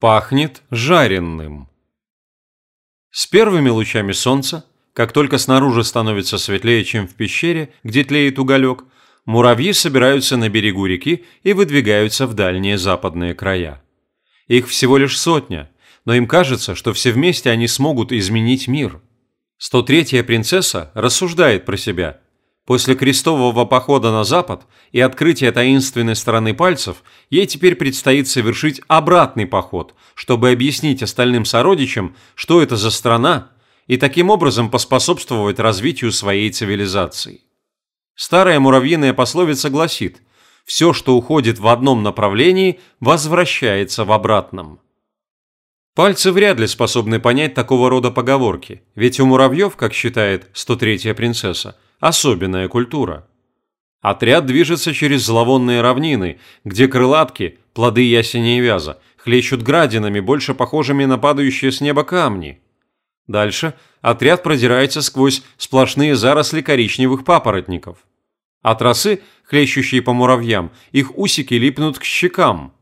Пахнет жареным. С первыми лучами солнца, как только снаружи становится светлее, чем в пещере, где тлеет уголек, муравьи собираются на берегу реки и выдвигаются в дальние западные края. Их всего лишь сотня, но им кажется, что все вместе они смогут изменить мир. 103-я принцесса рассуждает про себя – После крестового похода на запад и открытия таинственной стороны пальцев, ей теперь предстоит совершить обратный поход, чтобы объяснить остальным сородичам, что это за страна, и таким образом поспособствовать развитию своей цивилизации. Старая муравьиная пословица гласит «Все, что уходит в одном направлении, возвращается в обратном». Пальцы вряд ли способны понять такого рода поговорки, ведь у муравьев, как считает 103-я принцесса, особенная культура. Отряд движется через зловонные равнины, где крылатки, плоды ясеня и вяза, хлещут градинами, больше похожими на падающие с неба камни. Дальше отряд продирается сквозь сплошные заросли коричневых папоротников. От росы, хлещущей по муравьям, их усики липнут к щекам.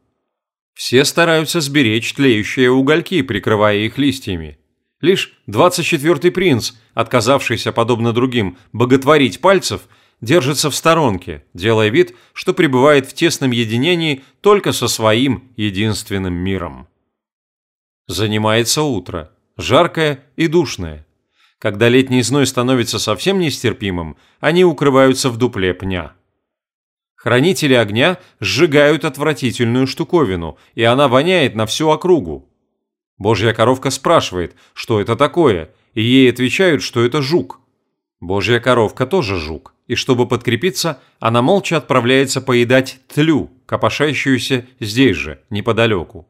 Все стараются сберечь тлеющие угольки, прикрывая их листьями. Лишь 24-й принц, отказавшийся, подобно другим, боготворить пальцев, держится в сторонке, делая вид, что пребывает в тесном единении только со своим единственным миром. Занимается утро, жаркое и душное. Когда летний зной становится совсем нестерпимым, они укрываются в дупле пня. Хранители огня сжигают отвратительную штуковину, и она воняет на всю округу. Божья коровка спрашивает, что это такое, и ей отвечают, что это жук. Божья коровка тоже жук, и чтобы подкрепиться, она молча отправляется поедать тлю, копошащуюся здесь же, неподалеку.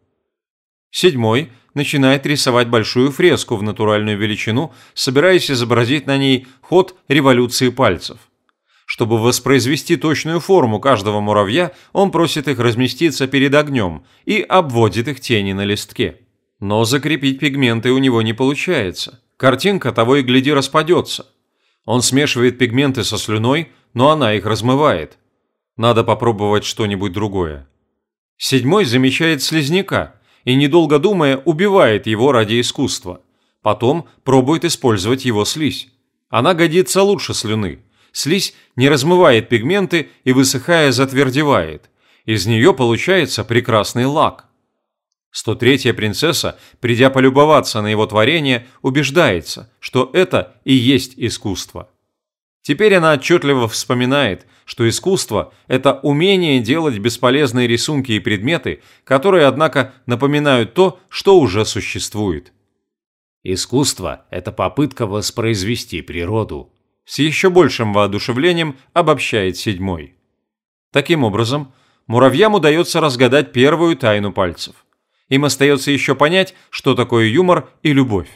Седьмой начинает рисовать большую фреску в натуральную величину, собираясь изобразить на ней ход революции пальцев. Чтобы воспроизвести точную форму каждого муравья, он просит их разместиться перед огнем и обводит их тени на листке. Но закрепить пигменты у него не получается. Картинка того и гляди распадется. Он смешивает пигменты со слюной, но она их размывает. Надо попробовать что-нибудь другое. Седьмой замечает слизняка и, недолго думая, убивает его ради искусства. Потом пробует использовать его слизь. Она годится лучше слюны. Слизь не размывает пигменты и, высыхая, затвердевает. Из нее получается прекрасный лак. 103-я принцесса, придя полюбоваться на его творение, убеждается, что это и есть искусство. Теперь она отчетливо вспоминает, что искусство – это умение делать бесполезные рисунки и предметы, которые, однако, напоминают то, что уже существует. Искусство – это попытка воспроизвести природу. С еще большим воодушевлением обобщает седьмой. Таким образом, муравьям удается разгадать первую тайну пальцев. Им остается еще понять, что такое юмор и любовь.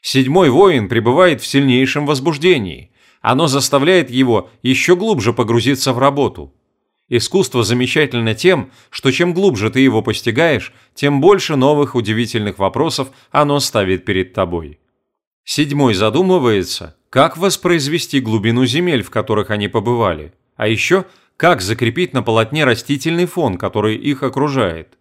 Седьмой воин пребывает в сильнейшем возбуждении. Оно заставляет его еще глубже погрузиться в работу. Искусство замечательно тем, что чем глубже ты его постигаешь, тем больше новых удивительных вопросов оно ставит перед тобой. Седьмой задумывается, как воспроизвести глубину земель, в которых они побывали, а еще как закрепить на полотне растительный фон, который их окружает.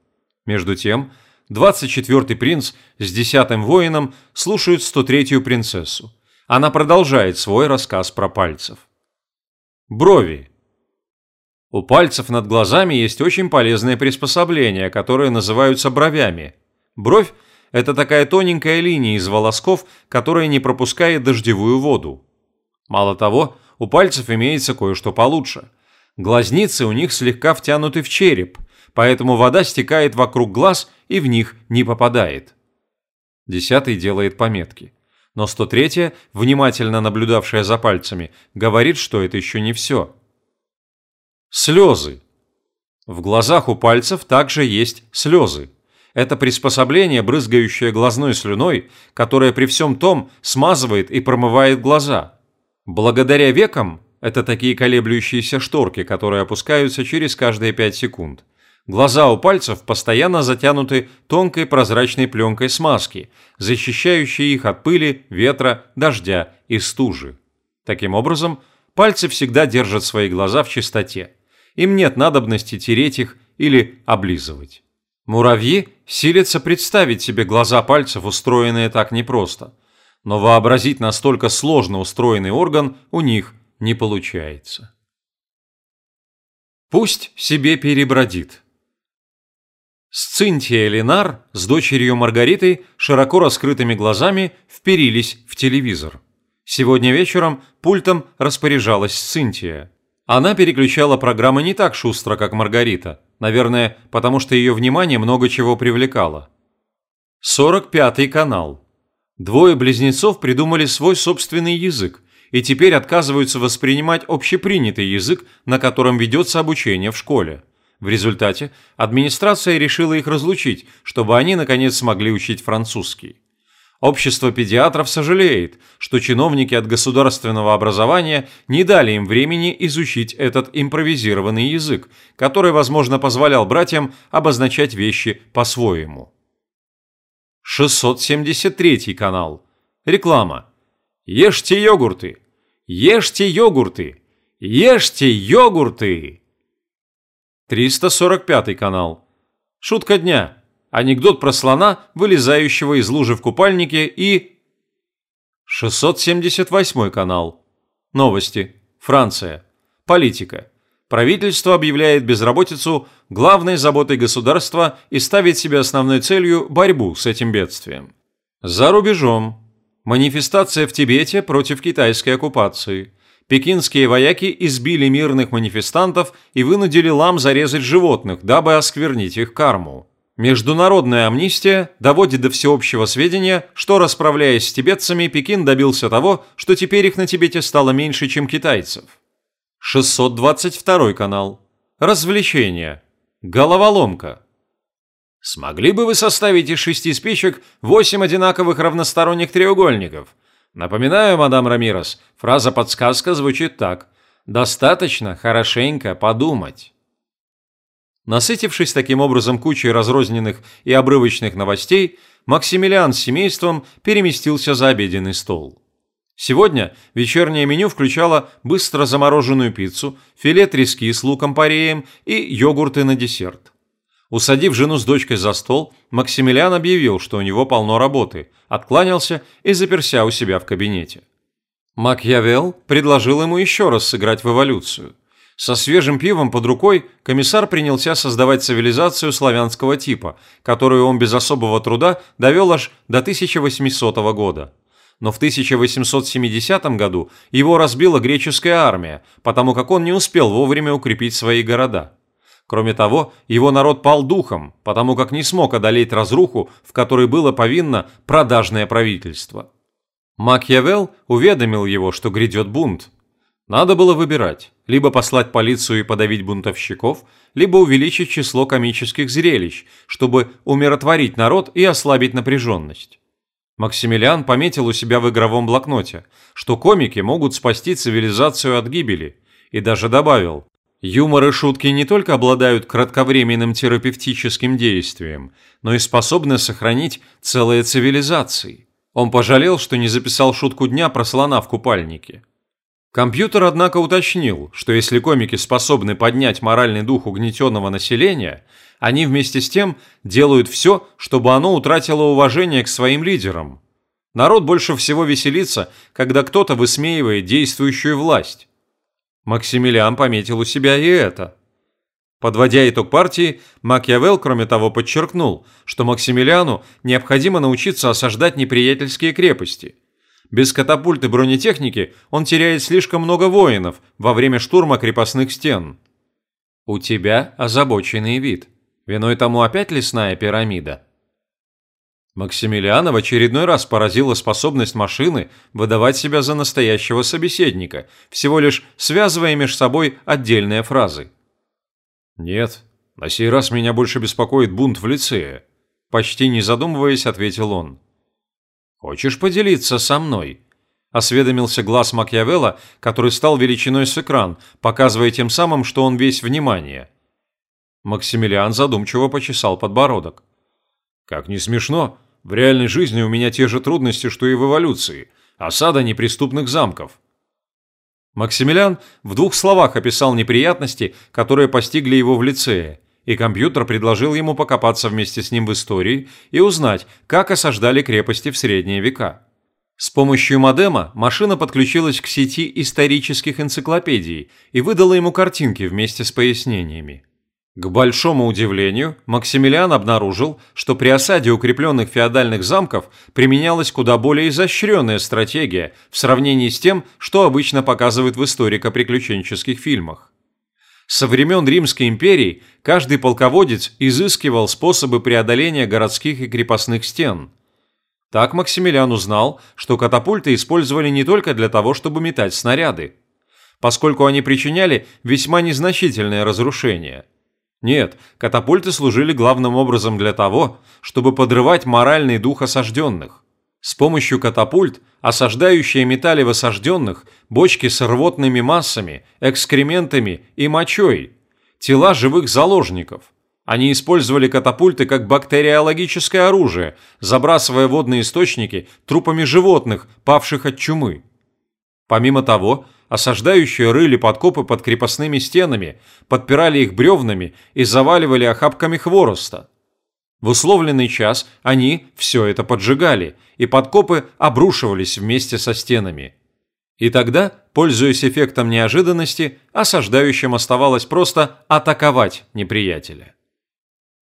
Между тем, 24-й принц с десятым воином слушают 103-ю принцессу. Она продолжает свой рассказ про пальцев. Брови. У пальцев над глазами есть очень полезное приспособление, которое называются бровями. Бровь – это такая тоненькая линия из волосков, которая не пропускает дождевую воду. Мало того, у пальцев имеется кое-что получше. Глазницы у них слегка втянуты в череп, поэтому вода стекает вокруг глаз и в них не попадает. Десятый делает пометки. Но 103-я, внимательно наблюдавшая за пальцами, говорит, что это еще не все. Слезы. В глазах у пальцев также есть слезы. Это приспособление, брызгающее глазной слюной, которое при всем том смазывает и промывает глаза. Благодаря векам, это такие колеблющиеся шторки, которые опускаются через каждые 5 секунд, Глаза у пальцев постоянно затянуты тонкой прозрачной пленкой смазки, защищающей их от пыли, ветра, дождя и стужи. Таким образом, пальцы всегда держат свои глаза в чистоте. Им нет надобности тереть их или облизывать. Муравьи силятся представить себе глаза пальцев, устроенные так непросто, но вообразить настолько сложно устроенный орган у них не получается. Пусть себе перебродит. Сцинтия Ленар с дочерью Маргаритой широко раскрытыми глазами вперились в телевизор. Сегодня вечером пультом распоряжалась Сцинтия. Она переключала программы не так шустро, как Маргарита, наверное, потому что ее внимание много чего привлекало. 45-й канал. Двое близнецов придумали свой собственный язык и теперь отказываются воспринимать общепринятый язык, на котором ведется обучение в школе. В результате администрация решила их разлучить, чтобы они наконец смогли учить французский. Общество педиатров сожалеет, что чиновники от государственного образования не дали им времени изучить этот импровизированный язык, который, возможно, позволял братьям обозначать вещи по-своему. 673 канал. Реклама. Ешьте йогурты. Ешьте йогурты. Ешьте йогурты. 345 канал. Шутка дня. Анекдот про слона, вылезающего из лужи в купальнике и... 678 канал. Новости. Франция. Политика. Правительство объявляет безработицу главной заботой государства и ставит себе основной целью борьбу с этим бедствием. За рубежом. Манифестация в Тибете против китайской оккупации. Пекинские вояки избили мирных манифестантов и вынудили лам зарезать животных, дабы осквернить их карму. Международная амнистия доводит до всеобщего сведения, что, расправляясь с тибетцами, Пекин добился того, что теперь их на Тибете стало меньше, чем китайцев. 622 канал. Развлечения. Головоломка. Смогли бы вы составить из шести спичек восемь одинаковых равносторонних треугольников? Напоминаю, мадам Рамирос, фраза-подсказка звучит так. Достаточно хорошенько подумать. Насытившись таким образом кучей разрозненных и обрывочных новостей, Максимилиан с семейством переместился за обеденный стол. Сегодня вечернее меню включало быстро замороженную пиццу, филе трески с луком-пореем и йогурты на десерт. Усадив жену с дочкой за стол, Максимилиан объявил, что у него полно работы, откланялся и заперся у себя в кабинете. Макьявел предложил ему еще раз сыграть в эволюцию – со свежим пивом под рукой комиссар принялся создавать цивилизацию славянского типа, которую он без особого труда довел аж до 1800 года. Но в 1870 году его разбила греческая армия, потому как он не успел вовремя укрепить свои города. Кроме того, его народ пал духом, потому как не смог одолеть разруху, в которой было повинно продажное правительство. Макьявел уведомил его, что грядет бунт, надо было выбирать, либо послать полицию и подавить бунтовщиков, либо увеличить число комических зрелищ, чтобы умиротворить народ и ослабить напряженность. Максимилиан пометил у себя в игровом блокноте, что комики могут спасти цивилизацию от гибели, и даже добавил, юмор и шутки не только обладают кратковременным терапевтическим действием, но и способны сохранить целые цивилизации. Он пожалел, что не записал шутку дня про слона в купальнике. Компьютер, однако, уточнил, что если комики способны поднять моральный дух угнетенного населения, они вместе с тем делают все, чтобы оно утратило уважение к своим лидерам. Народ больше всего веселится, когда кто-то высмеивает действующую власть. Максимилиан пометил у себя и это. Подводя итог партии, Макьявелл, кроме того, подчеркнул, что Максимилиану необходимо научиться осаждать неприятельские крепости – без катапульт и бронетехники он теряет слишком много воинов во время штурма крепостных стен. У тебя озабоченный вид. Виной тому опять лесная пирамида. Максимилиана в очередной раз поразила способность машины выдавать себя за настоящего собеседника, всего лишь связывая между собой отдельные фразы. «Нет, на сей раз меня больше беспокоит бунт в лицее», – почти не задумываясь, ответил он. «Хочешь поделиться со мной?» – осведомился глаз Макьявелла, который стал величиной с экран, показывая тем самым, что он весь внимание. Максимилиан задумчиво почесал подбородок. «Как не смешно, в реальной жизни у меня те же трудности, что и в эволюции. Осада неприступных замков». Максимилиан в двух словах описал неприятности, которые постигли его в лицее, и компьютер предложил ему покопаться вместе с ним в истории и узнать, как осаждали крепости в средние века. С помощью модема машина подключилась к сети исторических энциклопедий и выдала ему картинки вместе с пояснениями. К большому удивлению, Максимилиан обнаружил, что при осаде укрепленных феодальных замков применялась куда более изощренная стратегия в сравнении с тем, что обычно показывают в историко-приключенческих фильмах. Со времен Римской империи каждый полководец изыскивал способы преодоления городских и крепостных стен. Так Максимилиан узнал, что катапульты использовали не только для того, чтобы метать снаряды, поскольку они причиняли весьма незначительное разрушение – нет, катапульты служили главным образом для того, чтобы подрывать моральный дух осажденных. С помощью катапульт осаждающие метали в осажденных бочки с рвотными массами, экскрементами и мочой, тела живых заложников. Они использовали катапульты как бактериологическое оружие, забрасывая водные источники трупами животных, павших от чумы. Помимо того, Осаждающие рыли подкопы под крепостными стенами, подпирали их бревнами и заваливали охапками хвороста. В условленный час они все это поджигали, и подкопы обрушивались вместе со стенами. И тогда, пользуясь эффектом неожиданности, осаждающим оставалось просто атаковать неприятеля.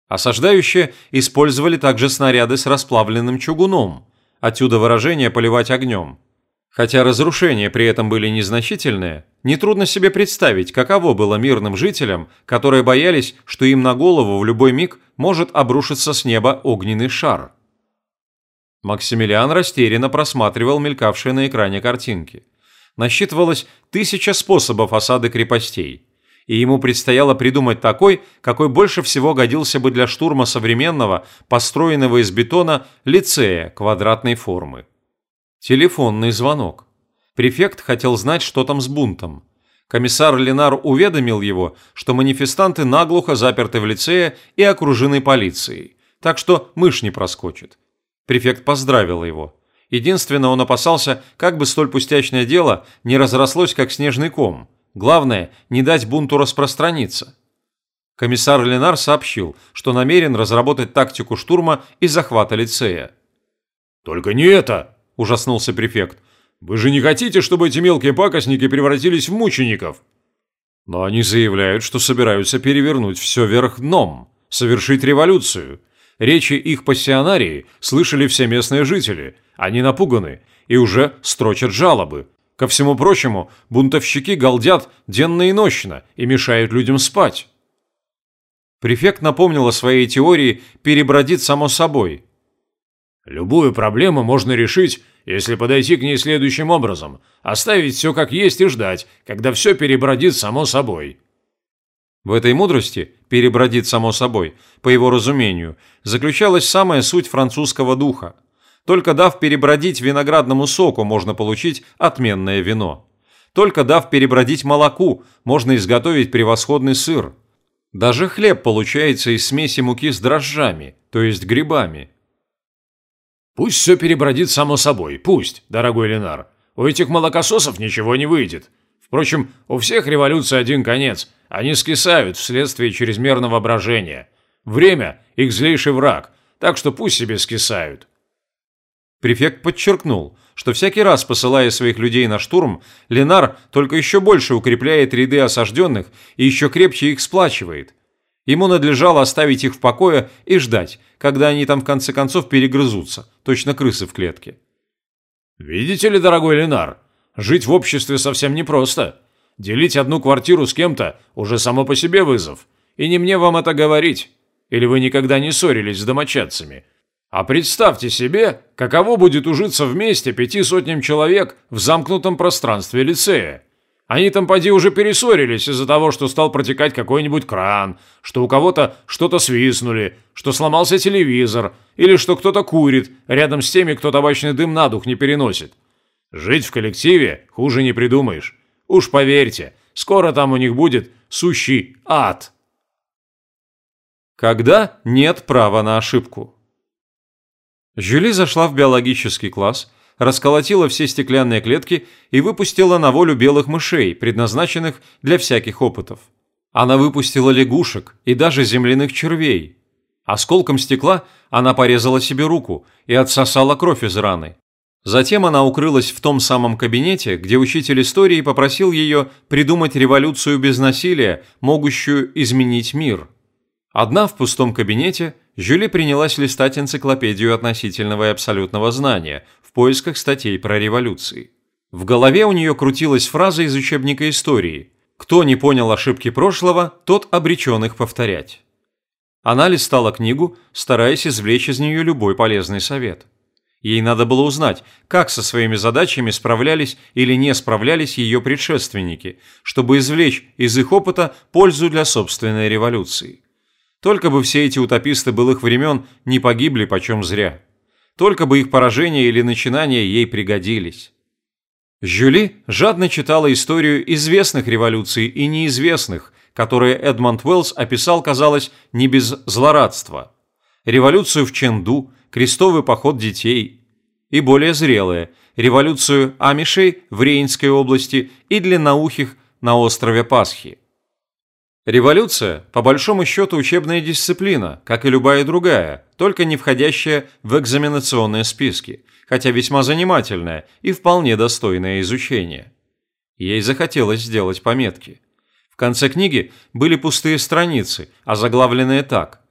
Осаждающие использовали также снаряды с расплавленным чугуном, отсюда выражение «поливать огнем», Хотя разрушения при этом были незначительные, нетрудно себе представить, каково было мирным жителям, которые боялись, что им на голову в любой миг может обрушиться с неба огненный шар. Максимилиан растерянно просматривал мелькавшие на экране картинки. Насчитывалось тысяча способов осады крепостей, и ему предстояло придумать такой, какой больше всего годился бы для штурма современного, построенного из бетона, лицея квадратной формы. Телефонный звонок. Префект хотел знать, что там с бунтом. Комиссар Ленар уведомил его, что манифестанты наглухо заперты в лицее и окружены полицией, так что мышь не проскочит. Префект поздравил его. Единственное, он опасался, как бы столь пустячное дело не разрослось, как снежный ком. Главное, не дать бунту распространиться. Комиссар Ленар сообщил, что намерен разработать тактику штурма и захвата лицея. «Только не это!» – ужаснулся префект. «Вы же не хотите, чтобы эти мелкие пакостники превратились в мучеников?» «Но они заявляют, что собираются перевернуть все вверх дном, совершить революцию. Речи их пассионарии слышали все местные жители. Они напуганы и уже строчат жалобы. Ко всему прочему, бунтовщики галдят денно и нощно и мешают людям спать». Префект напомнил о своей теории «перебродит само собой», Любую проблему можно решить, если подойти к ней следующим образом. Оставить все как есть и ждать, когда все перебродит само собой. В этой мудрости «перебродит само собой», по его разумению, заключалась самая суть французского духа. Только дав перебродить виноградному соку, можно получить отменное вино. Только дав перебродить молоку, можно изготовить превосходный сыр. Даже хлеб получается из смеси муки с дрожжами, то есть грибами. Пусть все перебродит само собой, пусть, дорогой Ленар. У этих молокососов ничего не выйдет. Впрочем, у всех революций один конец. Они скисают вследствие чрезмерного брожения. Время – их злейший враг, так что пусть себе скисают. Префект подчеркнул, что всякий раз, посылая своих людей на штурм, Ленар только еще больше укрепляет ряды осажденных и еще крепче их сплачивает – Ему надлежало оставить их в покое и ждать, когда они там в конце концов перегрызутся, точно крысы в клетке. «Видите ли, дорогой Ленар, жить в обществе совсем непросто. Делить одну квартиру с кем-то уже само по себе вызов. И не мне вам это говорить. Или вы никогда не ссорились с домочадцами. А представьте себе, каково будет ужиться вместе пяти сотням человек в замкнутом пространстве лицея. Они там поди уже перессорились из-за того, что стал протекать какой-нибудь кран, что у кого-то что-то свистнули, что сломался телевизор, или что кто-то курит рядом с теми, кто табачный дым на дух не переносит. Жить в коллективе хуже не придумаешь. Уж поверьте, скоро там у них будет сущий ад. Когда нет права на ошибку. Жюли зашла в биологический класс – расколотила все стеклянные клетки и выпустила на волю белых мышей, предназначенных для всяких опытов. Она выпустила лягушек и даже земляных червей. Осколком стекла она порезала себе руку и отсосала кровь из раны. Затем она укрылась в том самом кабинете, где учитель истории попросил ее придумать революцию без насилия, могущую изменить мир. Одна в пустом кабинете, Жюли принялась листать энциклопедию относительного и абсолютного знания поисках статей про революции. В голове у нее крутилась фраза из учебника истории «Кто не понял ошибки прошлого, тот обречен их повторять». Она листала книгу, стараясь извлечь из нее любой полезный совет. Ей надо было узнать, как со своими задачами справлялись или не справлялись ее предшественники, чтобы извлечь из их опыта пользу для собственной революции. Только бы все эти утописты былых времен не погибли почем зря. Только бы их поражения или начинания ей пригодились. Жюли жадно читала историю известных революций и неизвестных, которые Эдмонд Уэллс описал, казалось, не без злорадства. Революцию в Ченду, крестовый поход детей. И более зрелые – революцию амишей в Рейнской области и длинноухих на острове Пасхи. Революция, по большому счету, учебная дисциплина, как и любая другая, только не входящая в экзаменационные списки, хотя весьма занимательная и вполне достойная изучения. Ей захотелось сделать пометки. В конце книги были пустые страницы, озаглавленные так.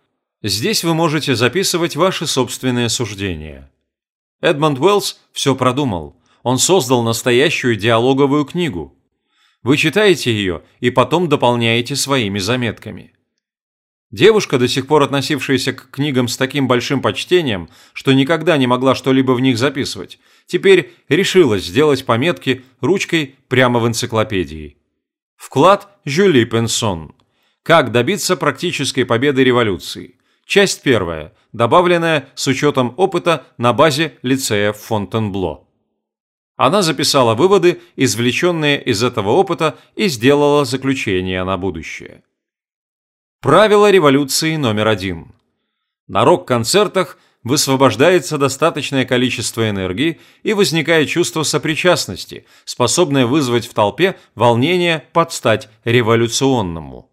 Здесь вы можете записывать ваши собственные суждения. Эдмонд Уэллс все продумал. Он создал настоящую диалоговую книгу. Вы читаете ее и потом дополняете своими заметками. Девушка, до сих пор относившаяся к книгам с таким большим почтением, что никогда не могла что-либо в них записывать, теперь решилась сделать пометки ручкой прямо в энциклопедии. Вклад Жюли Пенсон. Как добиться практической победы революции. Часть первая, добавленная с учетом опыта на базе лицея Фонтенбло. Она записала выводы, извлеченные из этого опыта, и сделала заключение на будущее. Правило революции номер один. На рок-концертах – высвобождается достаточное количество энергии и возникает чувство сопричастности, способное вызвать в толпе волнение под стать революционному.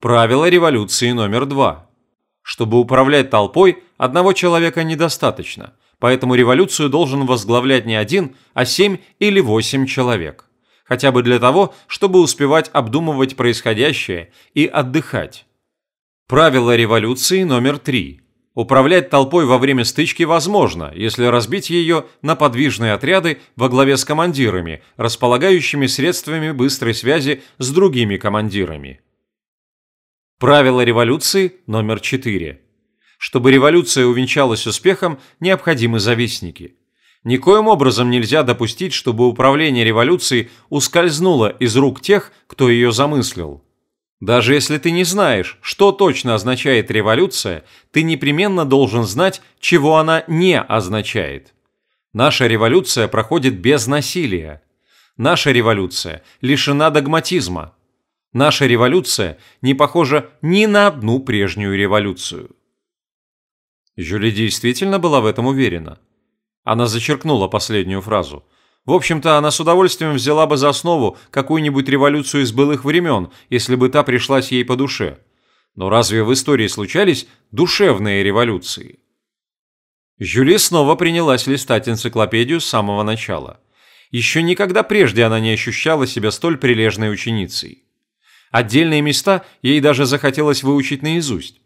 Правило революции номер два. Чтобы управлять толпой, одного человека недостаточно, поэтому революцию должен возглавлять не один, а семь или восемь человек. Хотя бы для того, чтобы успевать обдумывать происходящее и отдыхать. Правило революции номер три. Управлять толпой во время стычки возможно, если разбить ее на подвижные отряды во главе с командирами, располагающими средствами быстрой связи с другими командирами. Правило революции номер 4. Чтобы революция увенчалась успехом, необходимы завистники. Никоим образом нельзя допустить, чтобы управление революцией ускользнуло из рук тех, кто ее замыслил. Даже если ты не знаешь, что точно означает революция, ты непременно должен знать, чего она не означает. Наша революция проходит без насилия. Наша революция лишена догматизма. Наша революция не похожа ни на одну прежнюю революцию. Жюли действительно была в этом уверена. Она зачеркнула последнюю фразу – в общем-то, она с удовольствием взяла бы за основу какую-нибудь революцию из былых времен, если бы та пришлась ей по душе. Но разве в истории случались душевные революции? Жюли снова принялась листать энциклопедию с самого начала. Еще никогда прежде она не ощущала себя столь прилежной ученицей. Отдельные места ей даже захотелось выучить наизусть.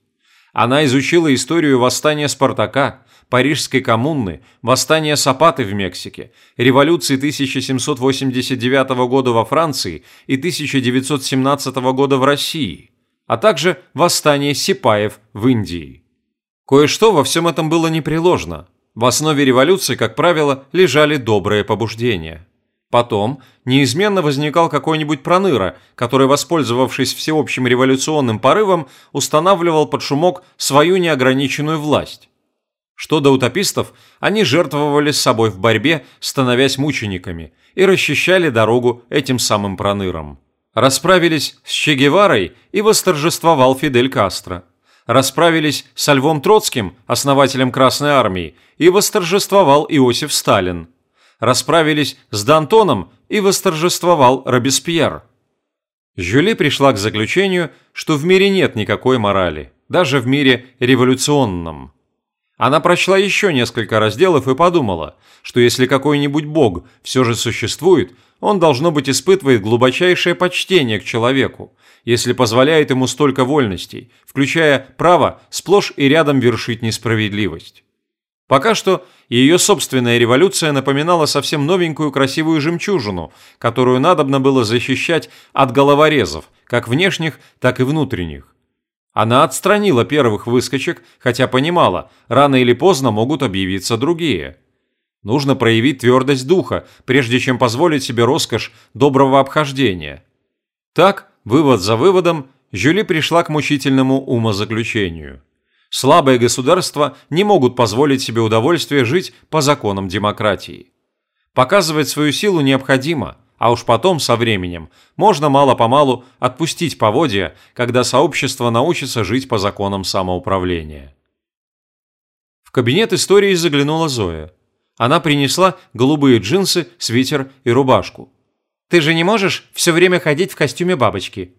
Она изучила историю восстания Спартака, Парижской коммуны, восстания Сапаты в Мексике, революции 1789 года во Франции и 1917 года в России, а также восстание Сипаев в Индии. Кое-что во всем этом было непреложно. В основе революции, как правило, лежали добрые побуждения. Потом неизменно возникал какой-нибудь проныра, который, воспользовавшись всеобщим революционным порывом, устанавливал под шумок свою неограниченную власть. Что до утопистов, они жертвовали с собой в борьбе, становясь мучениками, и расчищали дорогу этим самым пронырам. Расправились с Че Геварой и восторжествовал Фидель Кастро. Расправились с Львом Троцким, основателем Красной Армии, и восторжествовал Иосиф Сталин. Расправились с Д'Антоном и восторжествовал Робеспьер. Жюли пришла к заключению, что в мире нет никакой морали, даже в мире революционном. Она прочла еще несколько разделов и подумала, что если какой-нибудь бог все же существует, он, должно быть, испытывает глубочайшее почтение к человеку, если позволяет ему столько вольностей, включая право сплошь и рядом вершить несправедливость. Пока что ее собственная революция напоминала совсем новенькую красивую жемчужину, которую надобно было защищать от головорезов, как внешних, так и внутренних. Она отстранила первых выскочек, хотя понимала, рано или поздно могут объявиться другие. Нужно проявить твердость духа, прежде чем позволить себе роскошь доброго обхождения. Так, вывод за выводом, Жюли пришла к мучительному умозаключению. Слабые государства не могут позволить себе удовольствие жить по законам демократии. Показывать свою силу необходимо, а уж потом, со временем, можно мало-помалу отпустить поводья, когда сообщество научится жить по законам самоуправления. В кабинет истории заглянула Зоя. Она принесла голубые джинсы, свитер и рубашку. «Ты же не можешь все время ходить в костюме бабочки?»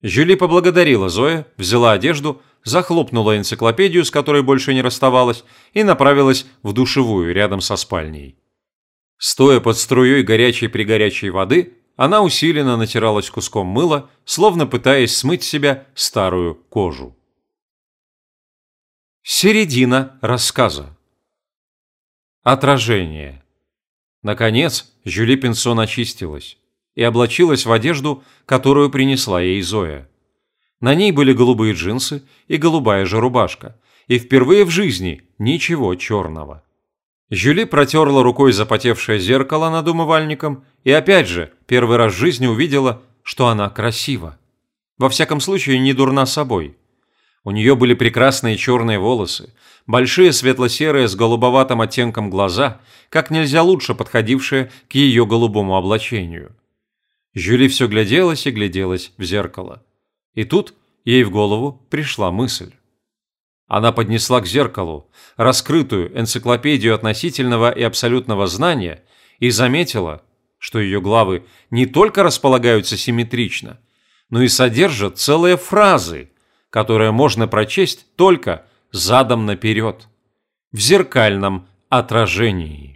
Жюли поблагодарила Зоя, взяла одежду, захлопнула энциклопедию, с которой больше не расставалась, и направилась в душевую рядом со спальней. Стоя под струей горячей-пригорячей воды, она усиленно натиралась куском мыла, словно пытаясь смыть себя старую кожу. Середина рассказа. Отражение. Наконец, Жюли Пинсон очистилась и облачилась в одежду, которую принесла ей Зоя. На ней были голубые джинсы и голубая же рубашка, и впервые в жизни ничего черного. Жюли протерла рукой запотевшее зеркало над умывальником и опять же первый раз в жизни увидела, что она красива. Во всяком случае, не дурна собой. У нее были прекрасные черные волосы, большие светло-серые с голубоватым оттенком глаза, как нельзя лучше подходившие к ее голубому облачению. Жюли все гляделась и гляделась в зеркало. И тут ей в голову пришла мысль. Она поднесла к зеркалу раскрытую энциклопедию относительного и абсолютного знания и заметила, что ее главы не только располагаются симметрично, но и содержат целые фразы, которые можно прочесть только задом наперед, в зеркальном отражении.